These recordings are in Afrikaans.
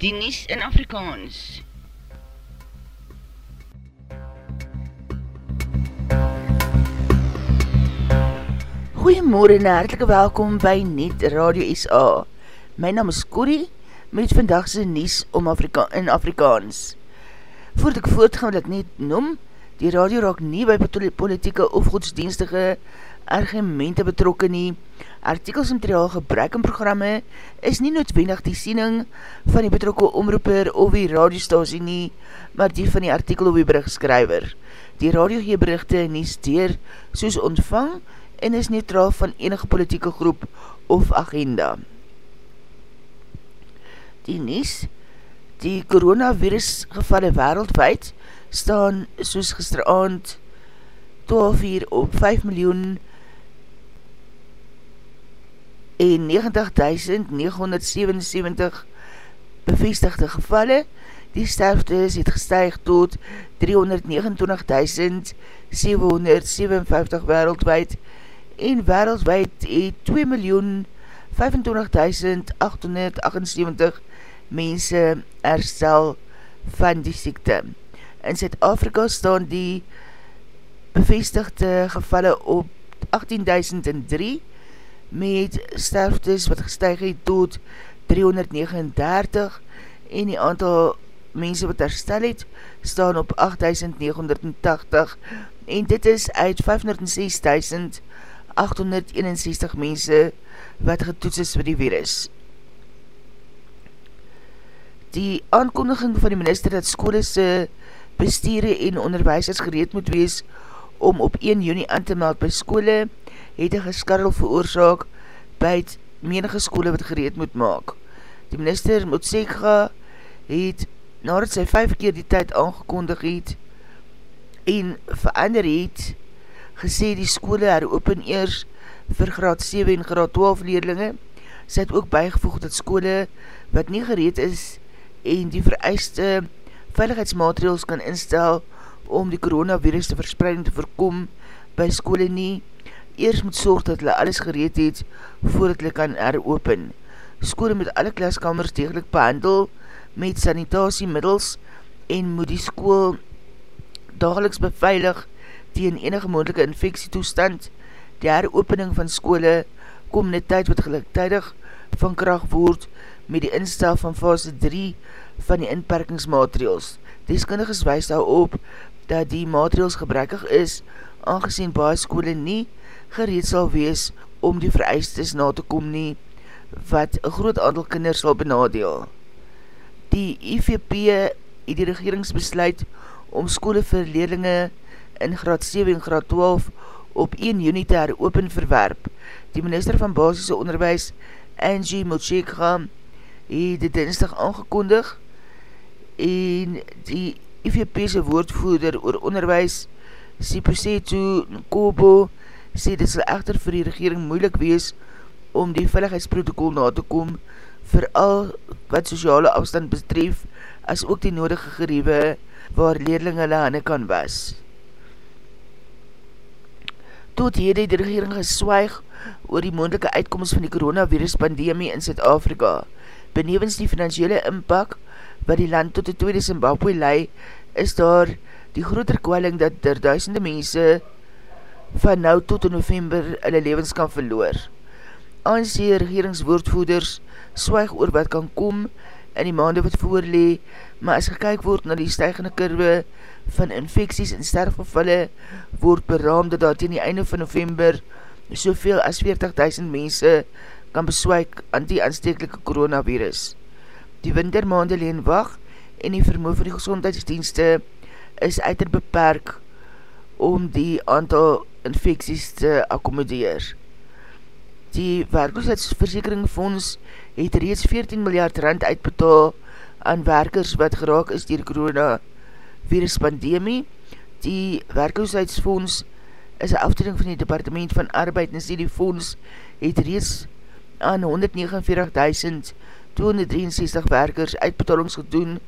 die Nies in Afrikaans. Goeiemorgen en hartelike welkom by Net Radio SA. My naam is Corrie met vandagse Nies om Afrika in Afrikaans. Voordat ek voortgaan wil ek net noem, die radio raak nie by politieke of godsdienstige argumente betrokken nie. Artikels en materiaal gebruik in programme is nie noodwendig die siening van die betrokke omroeper of die radiostasie nie, maar die van die artikel of die berichtskryver. Die radio gee berichte nie steer soos ontvang en is neutraal van enige politieke groep of agenda. Die nies, die coronavirus gevalle wereldwijd staan soos gisteravond 12 uur op 5 miljoen en 90.977 bevestigde gevalle. Die sterftes het gestuig tot 329.757 wereldwijd en wereldwijd het 2.025.878 mense herstel van die siekte. In Zuid-Afrika staan die bevestigde gevalle op 18.003 met sterftes wat gestuig het tot 339 en die aantal mense wat herstel het staan op 8980 en dit is uit 506.861 mense wat getoets is vir die virus. Die aankondiging van die minister dat skolese bestuurde en onderwijsers gereed moet wees om op 1 juni aan te meld by skole het een geskarrel veroorzaak by het menige skole wat gereed moet maak. Die minister Motsega het nadat sy vijf keer die tyd aangekondig het en verander het gesê die skole haar open eers vir graad 7 en graad 12 leerlinge. Sy het ook bijgevoeg dat skole wat nie gereed is en die vereiste veiligheidsmaatregels kan instel om die coronavirus te verspreiding te voorkom by skole nie eers moet sorg dat hulle alles gereed het voordat hulle kan heropen. Skole moet alle klaskamers degelijk behandel met sanitasiemiddels en moet die skool dageliks beveilig tegen enige moendelike infectietoestand. Die heropening van skole kom in die tyd wat gelijktijdig van kracht word met die instel van fase 3 van die inperkingsmaatregels. Deskundiges wees daarop dat die maatregels gebrekkig is, aangezien baie skole nie gereed sal wees om die vereistes na te kom nie, wat een groot aantal kinders sal benadeel. Die IVP het die regeringsbesluit om skole vir leerlinge in graad 7 en graad 12 op 1 juni te heropen verwerp. Die minister van basisse onderwijs, Angie Mochekga, het dit dinsdag aangekondig en die IVP'se woordvoerder oor onderwijs, Siposetu Nkobo, sê dit sal echter vir die regering moeilik wees om die veiligheidsprotokol na te kom vir al wat sociale afstand betref as ook die nodige geriewe waar leerling hulle hande kan was. Tot hede die regering geswaig oor die moendelike uitkomst van die coronavirus pandemie in Zuid-Afrika. Benevens die financiële inpak wat die land tot die tweede Zimbabwe lei, is daar die groter kwelling dat er duisende mense van nou tot in november hulle levens kan verloor. ANC regeringswoordvoeders swaig oor wat kan kom in die maande wat voorlee, maar as gekyk word na die stijgende kurwe van infecties en sterfgevalle, word beraam dat in die einde van november soveel as 40.000 mense kan beswaik aan die aanstekelike coronavirus. Die wintermaande leen wacht en die vermoe van die gezondheidsdienste is uiter beperk om die aantal infecties te accommodeer. Die werkloosheidsversekeringsfonds het reeds 14 miljard rand uitbetaal aan werkers wat geraak is dier coronavirus pandemie. Die werkloosheidsfonds is een afdeling van die departement van arbeid en sê die fonds het reeds aan 149.263 werkers uitbetalings gedoen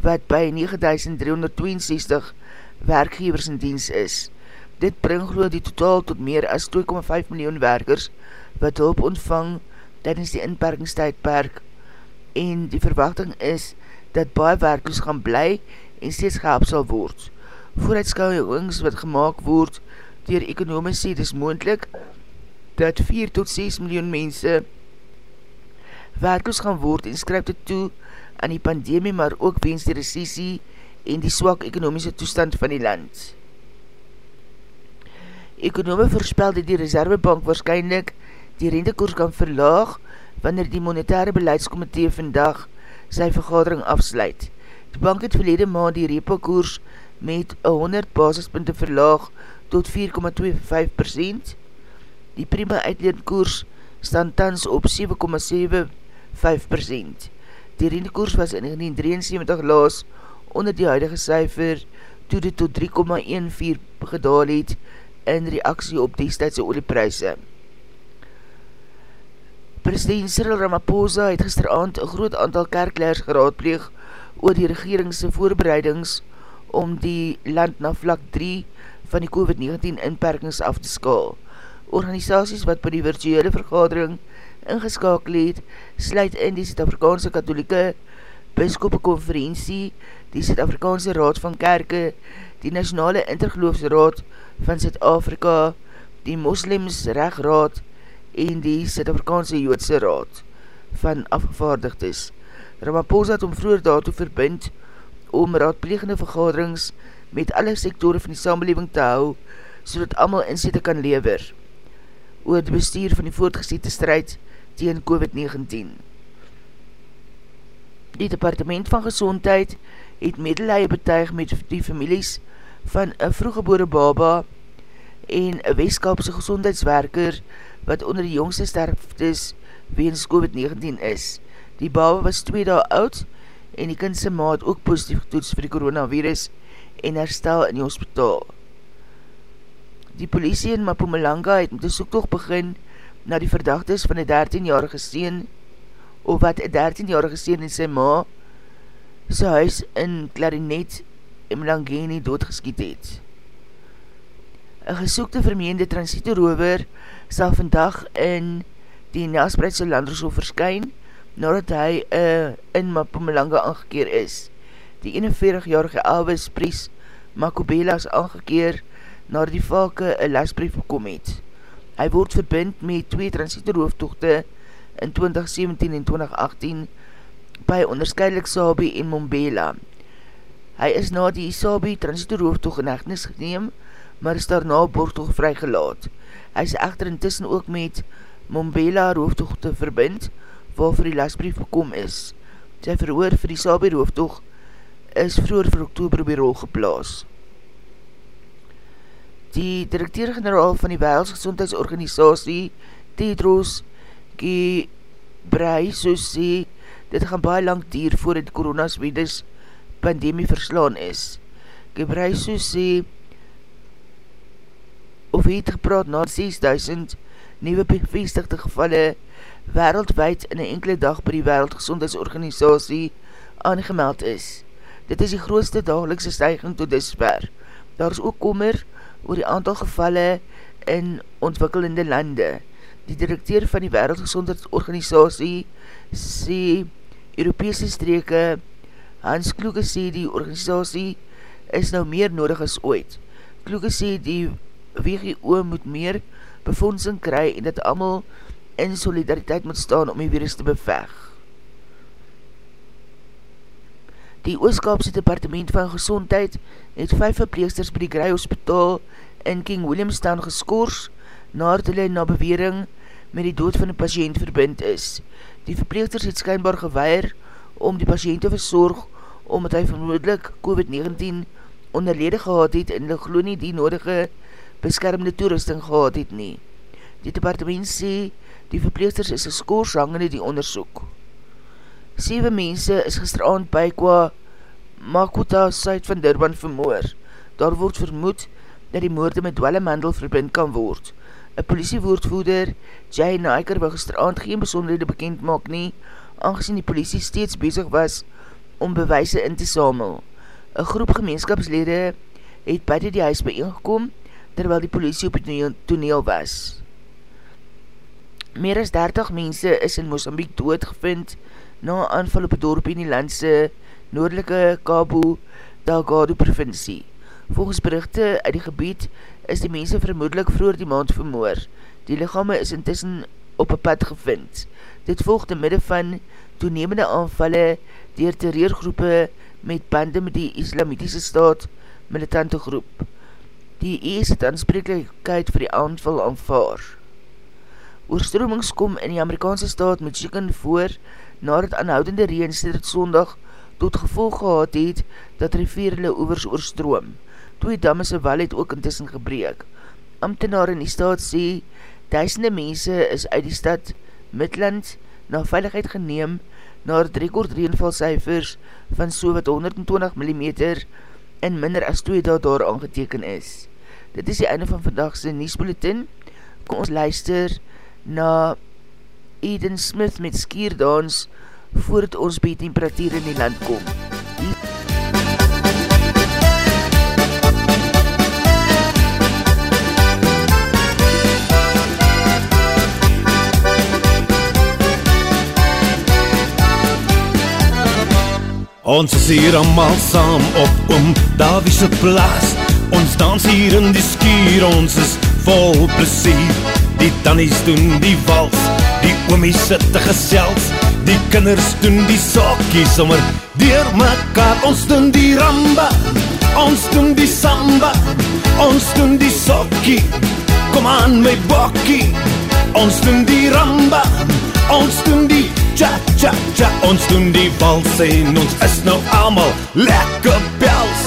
wat by 9.362 werkgevers in diens is. Dit bring geloof die totaal tot meer as 2,5 miljoen werkers wat hulp ontvang tydens die inperkingstijdperk en die verwachting is dat baie werkloos gaan bly en steeds gehelp sal word. Vooruitskouwings wat gemaakt word dier ekonome sê, dis moendlik dat 4 tot 6 miljoen mense werkloos gaan word en skryf dit toe aan die pandemie, maar ook wens die recessie en die swak ekonomiese toestand van die land. Ekonome voorspel dat die reservebank waarschijnlijk die rentekoers kan verlaag wanneer die monetaire beleidskomitee vandag sy vergadering afsluit. Die bank het verlede maand die repo-koers met 100 basispunte verlaag tot 4,25%. Die prima uitleenkoers staan tans op 7,75%. Die rentekoers was in 1973 laas onder die huidige cijfer toe dit tot 3,14 gedaal het in reaksie op destijdse olieprijse. President Cyril Ramaphosa het gisteravond een groot aantal kerkleers geraadpleeg oor die regeringse voorbereidings om die land na vlak 3 van die COVID-19 inperkings af te skaal. Organisaties wat by die virtuele vergadering ingeskakel het, sluit in die Zuid-Afrikaanse katholieke biskopekonferentie, die Zuid-Afrikaanse Raad van Kerke, die Nationale Intergeloofsraad van Zuid-Afrika, die Moslems Regraad en die Zuid-Afrikaanse Joodse Raad van afgevaardigdes. Ramaphosa het om vroeger daartoe verbind om raadplegende vergaderings met alle sektore van die samenleving te hou, so dat amal inzette kan lever oor die bestuur van die voortgezette strijd tegen COVID-19. Die departement van gezondheid het medeleie betuig met die families van een vroeggebore baba en een weeskapse gezondheidswerker wat onder die jongste sterftes weens COVID-19 is. Die baba was 2 dae oud en die kindse maat ook positief getoets vir die coronavirus en herstel in die hospitaal. Die politie in Mapumalanga het met die soektocht begin na die verdachtes van die 13-jarige steen of wat die 13-jarige steen in sy ma sy huis in Clarinet in Mlangeni doodgeskiet het. Een gesoekte vermeende transitorover sal vandag in die Nelspreidse landrooshof verskyn nadat hy uh, in Mapumalanga aangekeer is. Die 41-jarige Elvis Pries Makobela is aangekeer nadat die valke een lesbrief bekom het. Hy word verbind met twee transitoerhoofdtochte in 2017 en 2018 by onderscheidelik Sabi en Mombela. Hy is na die Sabi transitoerhoofdtocht in echtnis geneem, maar is daarna borgtocht vrygelaat. Hy is echter intussen ook met Mombela hoofdtochte verbind, waarvoor die lasbrief gekom is. Sy verhoor vir die Sabi hoofdtocht is vroeger vir oktober die rol geplaas. Die directeur-generaal van die Wereldgezondheidsorganisatie, Tedros Gebreisus, sê, dit gaan baie lang dier voor die coronaswedes pandemie verslaan is. Gebreisus sê, of het gepraat na 6000 nieuwe bevestigde gevalle wereldwijd in een enkele dag by die Wereldgezondheidsorganisatie aangemeld is. Dit is die grootste dagelikse stijging tot disver. Daar is ook kommer oor die aantal gevalle in ontwikkelende lande. Die directeur van die Wereldgezondheidsorganisatie sê Europese streke Hans Kloeke sê die organisatie is nou meer nodig as ooit. Kloeke sê die WGO moet meer befondsing kry en dat allemaal in solidariteit moet staan om die virus te beveg. Die Ooskaapse Departement van Gezondheid het vijf verpleegsters by die Grey Hospital in King Williamstown geskoors naard hulle na bewering met die dood van die patiënt verbind is. Die verpleegsters het skynbaar gewaar om die patiënt te verzorg omdat hy vermoedelijk COVID-19 onderlede gehad het en hulle glo nie die nodige beskermde toerusting gehad het nie. Die departement sê Die verpleegsters is geskoors hangende die onderzoek. Sewe mense is gisteravond by Kwa Makota, suid van Durban, vermoor. Daar word vermoed dat die moorde met dwellemandel verbind kan word. Een politiewoordvoeder, Jay Naiker, wil gisteravond geen besonderhede bekend maak nie, aangezien die politie steeds bezig was om bewijse in te samel. Een groep gemeenskapslede het beide die huis bijeengekom, terwyl die politie op het toneel was. Meer as 30 mense is in Mozambique doodgevind na aanval op het dorp in die landse noordelike Cabo Delgado provincie. Volgens berichte uit die gebied is die mense vermoedelijk vroeger die maand vermoor. Die lichame is intussen op een pad gevind. Dit volg te midde van toenemende aanvalle dier terreurgroepe met bande met die islamitische staat militante groep. Die ES het aansprekelijkheid vir die aanval aanvaar. Oorstromings kom in die Amerikaanse staat Michigan voor nadat aanhoudende reen sedert sondag tot gevolg gehad het dat rivier hulle oevers oorstroom. Twee damme se wal het ook intussen gebreek. Amtenaar in die staat sê, duisende mense is uit die stad Midland na veiligheid geneem na het rekord reenvalcijfers van so wat 120 mm en minder as 2 daad daar aangeteken is. Dit is die einde van vandagse Niesbulletin. Kom ons luister na Eden Smith met Skierdans voordat ons by temperatuur in die land kom. Ons is hier allemaal saam op om Davies plaas. Ons dans hier in die skier, ons is vol plezier. Die tannies doen die wals, die oomies sitte gesels. Die kinders doen die sokkies sommer Deur mekaar, ons doen die ramba Ons doen die samba Ons doen die sokkie. Kom aan my bokkie. Ons doen die ramba Ons doen die Tja, tja, ons doen die vals en ons is nou allemaal lekker pels.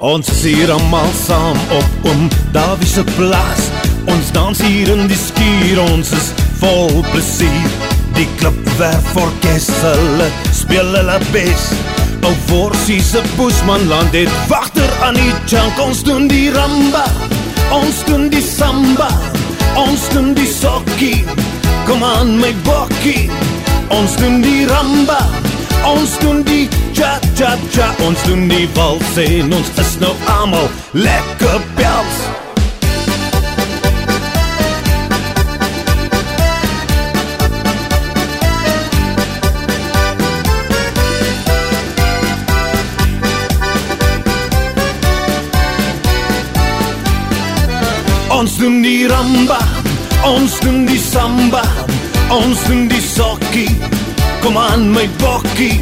Ons is hier allemaal saam op om Davies plaas. Ons dans hier in die skier, ons is vol plezier. Die klipwerf orkest, hulle speel hulle best Ou Vorsie se Boesman land het wachter aan die junk Ons doen die ramba, ons doen die samba Ons doen die sokkie, kom aan my bokkie. Ons doen die ramba, ons doen die tja tja tja Ons doen die wals en ons is nou allemaal lekker pels Ons doen die ramba, ons doen die samba, ons doen die sokkie, kom aan my bokkie.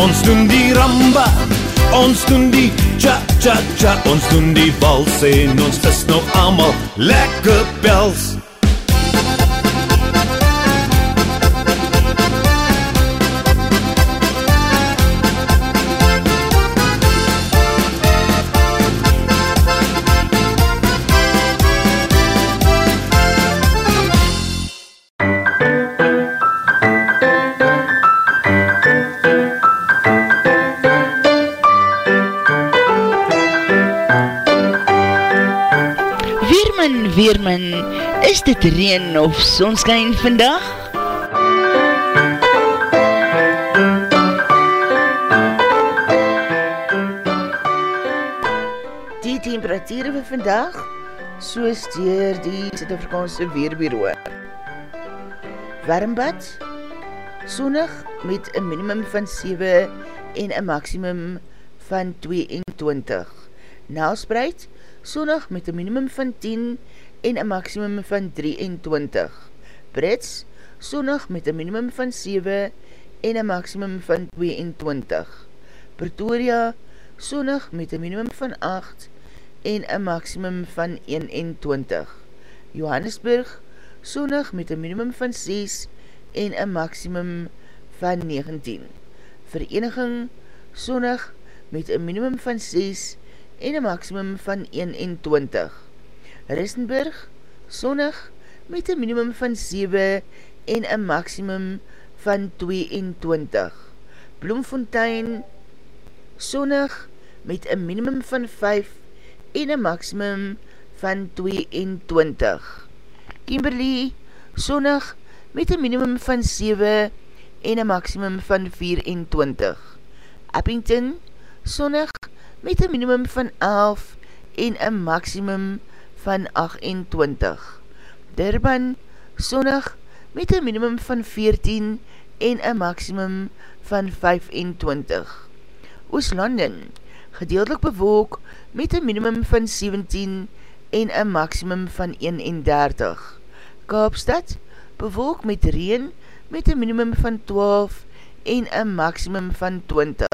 Ons doen die ramba, ons doen die cha cha cha, ons doen die vals en ons is nou allemaal lekker pels. Dit reen of sonskijn vandag? Die temperatuur van vandag, soos dier die Zuid-Afrikaanse Weerbureau. Warmbad, sonnig met een minimum van 7 en een maximum van 22. Naalspreid, sonnig met een minimum van 10 en een maximum van 23. Brits, sonnig met een minimum van 7 en een maximum van 22. Pretoria, sonnig met een minimum van 8 en een maximum van 21. Johannesburg, sonnig met een minimum van 6 en een maximum van 19. Vereniging, sonnig met een minimum van 6 en een maximum van 21. Ristenburg, sonnig met een minimum van 7 en een maximum van 22. Bloemfontein, sonnig met een minimum van 5 en een maximum van 22. Kimberley, sonnig met een minimum van 7 en een maximum van 24. Abington, sonnig met een minimum van 11 en een maximum van 28. Durban, sonnig met een minimum van 14 en een maximum van 25. Ooslanden, gedeeltelik bewolk met een minimum van 17 en een maximum van 31. Kaapstad, bewolk met reen met een minimum van 12 en een maximum van 20.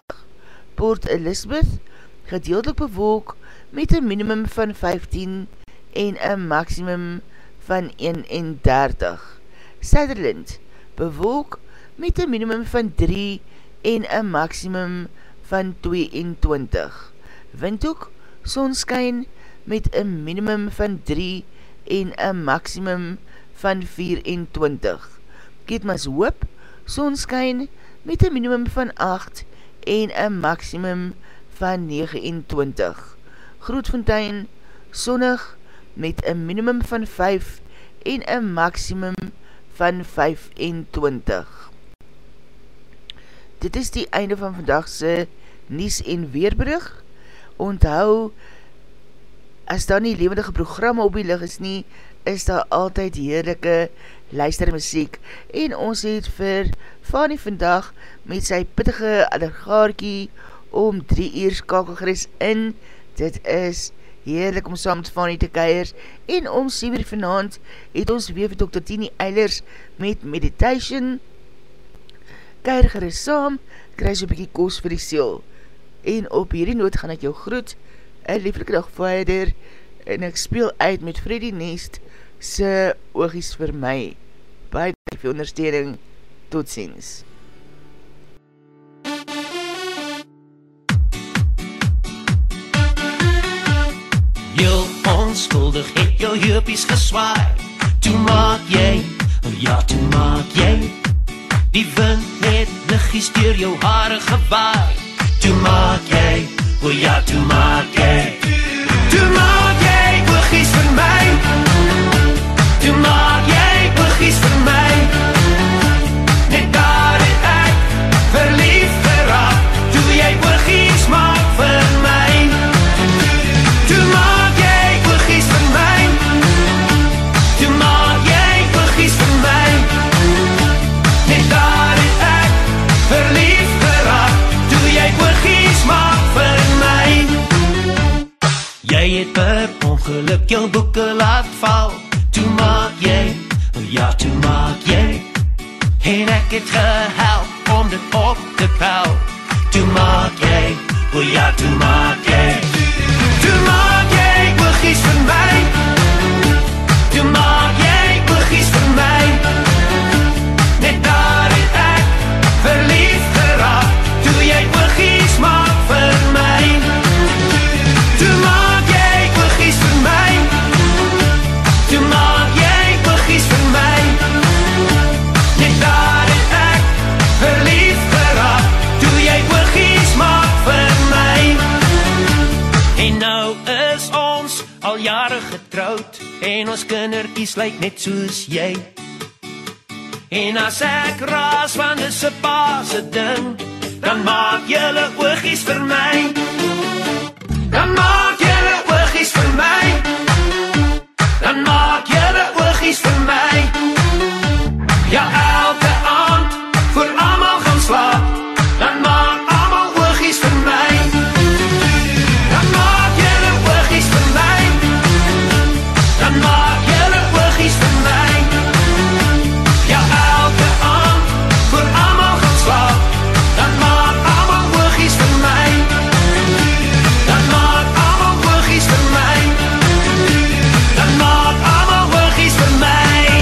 Port Elizabeth, gedeeltelik bewolk met een minimum van 15 en een maximum van 31. Sutherland, bewolk met een minimum van 3 en een maximum van 22. Windhoek, sonskyn met een minimum van 3 en een maximum van 24. Keetmas hoop, sonskyn met een minimum van 8 en een maximum van 29. Grootfontein, sonnig met een minimum van 5 en een maximum van 25. Dit is die einde van vandagse Nies en Weerbrug. Onthou, as daar nie levendige programme op die lig is nie, is daar altyd heerlijke luistermuziek. En ons het vir Fanny vandag met sy pittige allergaarkie om 3 uur skakelgeris in. Dit is heerlik om saam met Fanny te keir. En om 7 uur vanavond het ons weer vir Dr. Tini Eilers met Meditation. Keir geris saam, kry so bykie koos vir die seel. En op hierdie noot gaan ek jou groet, een lieflike dag verder, en ek speel uit met Freddy Nest, se oogies vir my. Baie vir ondersteuning. Tot ziens. Heupies geswaai. Toe maak jy, ja toe maak jy. Die wind het liggies door jou haare gewaai. Toe maak jy, o ja toe maak jy kinderkies lyk net soos jy. En as ek raas van dis se paase ding Dan maak jylle oogies vir my